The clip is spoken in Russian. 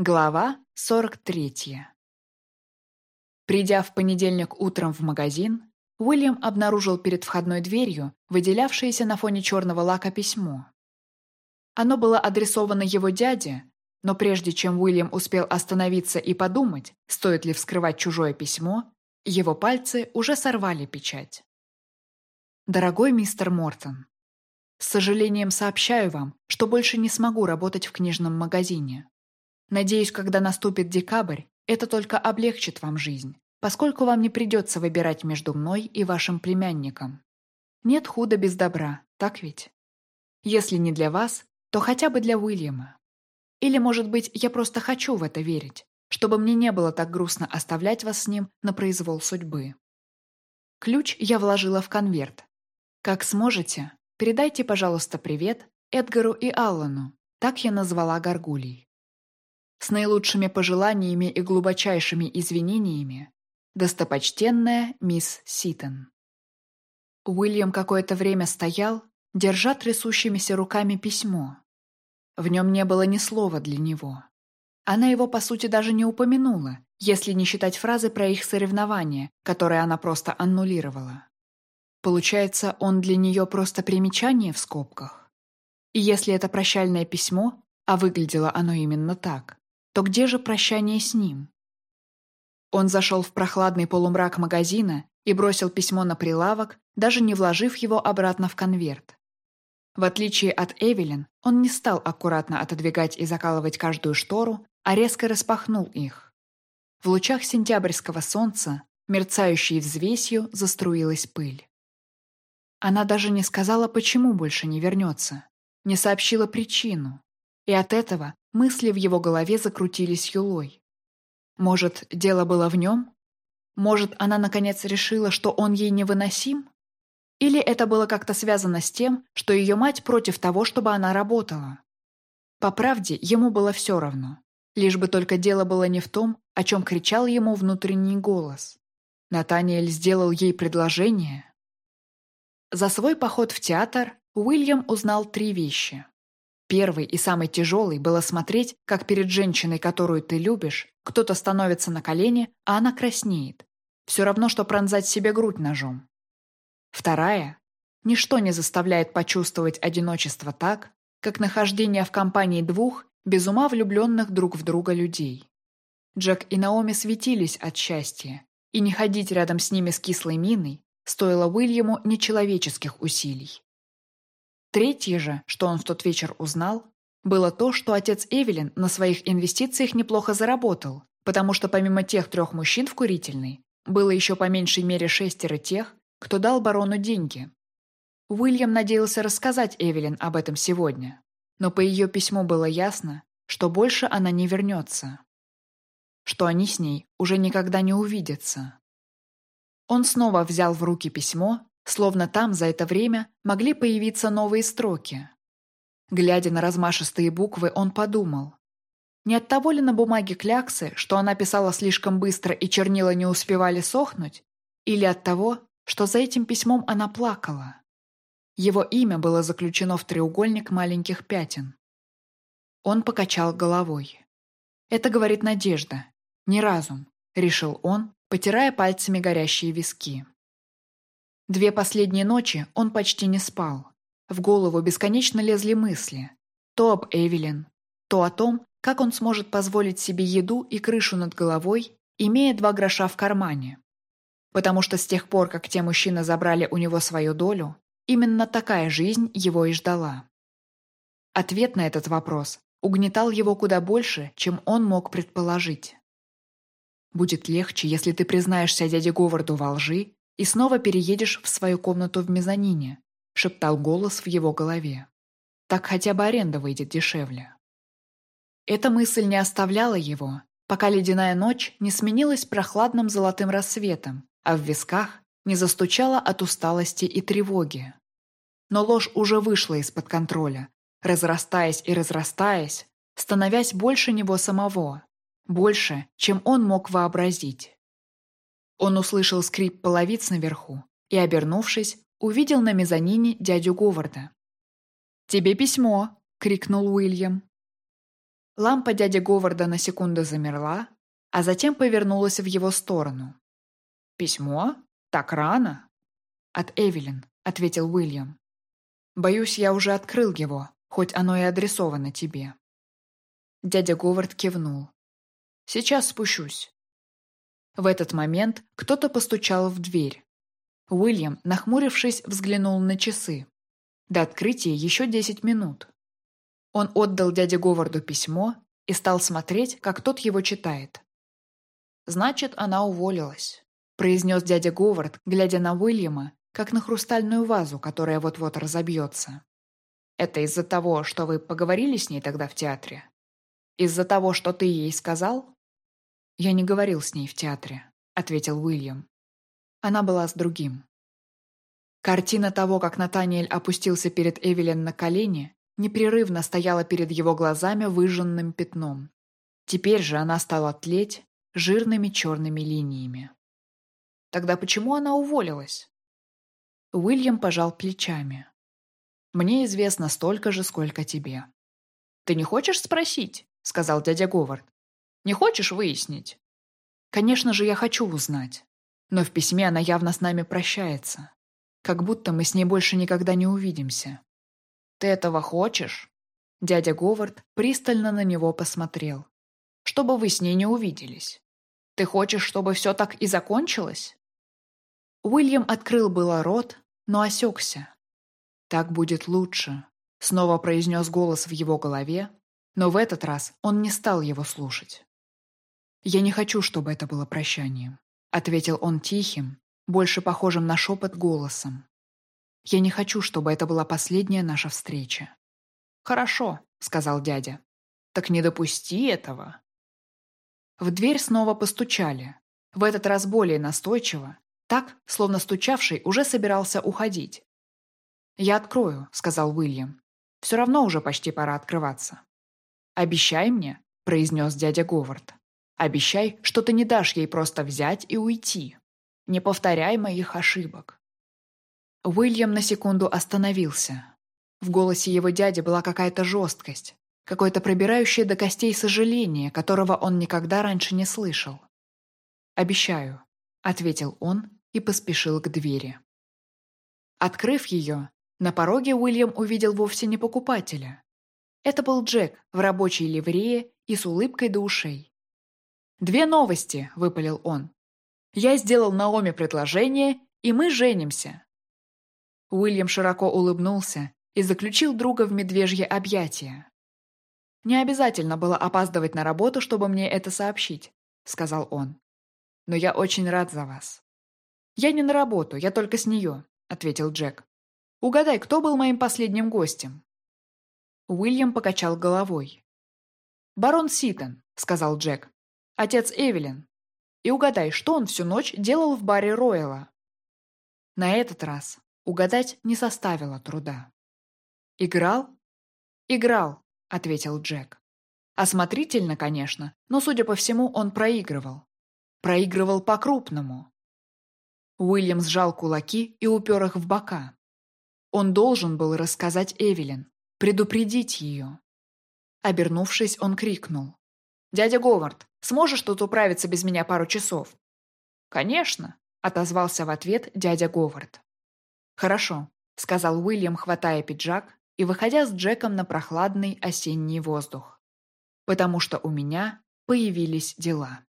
Глава 43 Придя в понедельник утром в магазин, Уильям обнаружил перед входной дверью выделявшееся на фоне черного лака письмо. Оно было адресовано его дяде, но прежде чем Уильям успел остановиться и подумать, стоит ли вскрывать чужое письмо, его пальцы уже сорвали печать. «Дорогой мистер Мортон, с сожалением сообщаю вам, что больше не смогу работать в книжном магазине. Надеюсь, когда наступит декабрь, это только облегчит вам жизнь, поскольку вам не придется выбирать между мной и вашим племянником. Нет худа без добра, так ведь? Если не для вас, то хотя бы для Уильяма. Или, может быть, я просто хочу в это верить, чтобы мне не было так грустно оставлять вас с ним на произвол судьбы. Ключ я вложила в конверт. Как сможете, передайте, пожалуйста, привет Эдгару и Аллану, так я назвала горгулей. С наилучшими пожеланиями и глубочайшими извинениями, достопочтенная мисс Ситон. Уильям какое-то время стоял, держа трясущимися руками письмо. В нем не было ни слова для него. Она его, по сути, даже не упомянула, если не считать фразы про их соревнования, которые она просто аннулировала. Получается, он для нее просто примечание в скобках? И если это прощальное письмо, а выглядело оно именно так, то где же прощание с ним? Он зашел в прохладный полумрак магазина и бросил письмо на прилавок, даже не вложив его обратно в конверт. В отличие от Эвелин, он не стал аккуратно отодвигать и закалывать каждую штору, а резко распахнул их. В лучах сентябрьского солнца, мерцающей взвесью, заструилась пыль. Она даже не сказала, почему больше не вернется, не сообщила причину, и от этого мысли в его голове закрутились юлой. Может, дело было в нем? Может, она наконец решила, что он ей невыносим? Или это было как-то связано с тем, что ее мать против того, чтобы она работала? По правде, ему было все равно. Лишь бы только дело было не в том, о чем кричал ему внутренний голос. Натаниэль сделал ей предложение. За свой поход в театр Уильям узнал три вещи. Первый и самый тяжелый было смотреть, как перед женщиной, которую ты любишь, кто-то становится на колени, а она краснеет. Все равно, что пронзать себе грудь ножом. Вторая. Ничто не заставляет почувствовать одиночество так, как нахождение в компании двух без ума влюбленных друг в друга людей. Джек и Наоми светились от счастья, и не ходить рядом с ними с кислой миной стоило Уильяму нечеловеческих усилий. Третье же, что он в тот вечер узнал, было то, что отец Эвелин на своих инвестициях неплохо заработал, потому что помимо тех трех мужчин в курительной, было еще по меньшей мере шестеро тех, кто дал барону деньги. Уильям надеялся рассказать Эвелин об этом сегодня, но по ее письму было ясно, что больше она не вернется, что они с ней уже никогда не увидятся. Он снова взял в руки письмо словно там за это время могли появиться новые строки. Глядя на размашистые буквы, он подумал. Не от того ли на бумаге кляксы, что она писала слишком быстро и чернила не успевали сохнуть, или от того, что за этим письмом она плакала? Его имя было заключено в треугольник маленьких пятен. Он покачал головой. «Это говорит Надежда, не разум», — решил он, потирая пальцами горящие виски. Две последние ночи он почти не спал. В голову бесконечно лезли мысли. То об Эвелин, то о том, как он сможет позволить себе еду и крышу над головой, имея два гроша в кармане. Потому что с тех пор, как те мужчины забрали у него свою долю, именно такая жизнь его и ждала. Ответ на этот вопрос угнетал его куда больше, чем он мог предположить. «Будет легче, если ты признаешься дяде Говарду во лжи и снова переедешь в свою комнату в мезонине», — шептал голос в его голове. «Так хотя бы аренда выйдет дешевле». Эта мысль не оставляла его, пока ледяная ночь не сменилась прохладным золотым рассветом, а в висках не застучала от усталости и тревоги. Но ложь уже вышла из-под контроля, разрастаясь и разрастаясь, становясь больше него самого, больше, чем он мог вообразить. Он услышал скрип половиц наверху и, обернувшись, увидел на мезонине дядю Говарда. «Тебе письмо!» — крикнул Уильям. Лампа дяди Говарда на секунду замерла, а затем повернулась в его сторону. «Письмо? Так рано?» «От Эвелин», — ответил Уильям. «Боюсь, я уже открыл его, хоть оно и адресовано тебе». Дядя Говард кивнул. «Сейчас спущусь». В этот момент кто-то постучал в дверь. Уильям, нахмурившись, взглянул на часы. До открытия еще десять минут. Он отдал дяде Говарду письмо и стал смотреть, как тот его читает. «Значит, она уволилась», – произнес дядя Говард, глядя на Уильяма, как на хрустальную вазу, которая вот-вот разобьется. «Это из-за того, что вы поговорили с ней тогда в театре? Из-за того, что ты ей сказал?» «Я не говорил с ней в театре», — ответил Уильям. Она была с другим. Картина того, как Натаниэль опустился перед Эвелин на колени, непрерывно стояла перед его глазами выжженным пятном. Теперь же она стала тлеть жирными черными линиями. Тогда почему она уволилась? Уильям пожал плечами. «Мне известно столько же, сколько тебе». «Ты не хочешь спросить?» — сказал дядя Говард. «Не хочешь выяснить?» «Конечно же, я хочу узнать. Но в письме она явно с нами прощается. Как будто мы с ней больше никогда не увидимся. Ты этого хочешь? Дядя Говард пристально на него посмотрел. Чтобы вы с ней не увиделись. Ты хочешь, чтобы все так и закончилось? Уильям открыл было рот, но осекся. «Так будет лучше», — снова произнес голос в его голове, но в этот раз он не стал его слушать. «Я не хочу, чтобы это было прощанием. — ответил он тихим, больше похожим на шепот голосом. «Я не хочу, чтобы это была последняя наша встреча». «Хорошо», — сказал дядя. «Так не допусти этого». В дверь снова постучали, в этот раз более настойчиво, так, словно стучавший уже собирался уходить. «Я открою», — сказал Уильям. «Все равно уже почти пора открываться». «Обещай мне», — произнес дядя Говард. Обещай, что ты не дашь ей просто взять и уйти. Не повторяй моих ошибок». Уильям на секунду остановился. В голосе его дяди была какая-то жесткость, какое-то пробирающее до костей сожаление, которого он никогда раньше не слышал. «Обещаю», — ответил он и поспешил к двери. Открыв ее, на пороге Уильям увидел вовсе не покупателя. Это был Джек в рабочей ливрее и с улыбкой до ушей. «Две новости», — выпалил он. «Я сделал Наоми предложение, и мы женимся». Уильям широко улыбнулся и заключил друга в медвежье объятие. «Не обязательно было опаздывать на работу, чтобы мне это сообщить», — сказал он. «Но я очень рад за вас». «Я не на работу, я только с нее», — ответил Джек. «Угадай, кто был моим последним гостем?» Уильям покачал головой. «Барон Ситон», — сказал Джек отец Эвелин. И угадай, что он всю ночь делал в баре Ройла. На этот раз угадать не составило труда. «Играл?» «Играл», — ответил Джек. Осмотрительно, конечно, но, судя по всему, он проигрывал. Проигрывал по-крупному. Уильям сжал кулаки и упер их в бока. Он должен был рассказать Эвелин, предупредить ее. Обернувшись, он крикнул. «Дядя Говард, сможешь тут управиться без меня пару часов?» «Конечно», — отозвался в ответ дядя Говард. «Хорошо», — сказал Уильям, хватая пиджак и выходя с Джеком на прохладный осенний воздух. «Потому что у меня появились дела».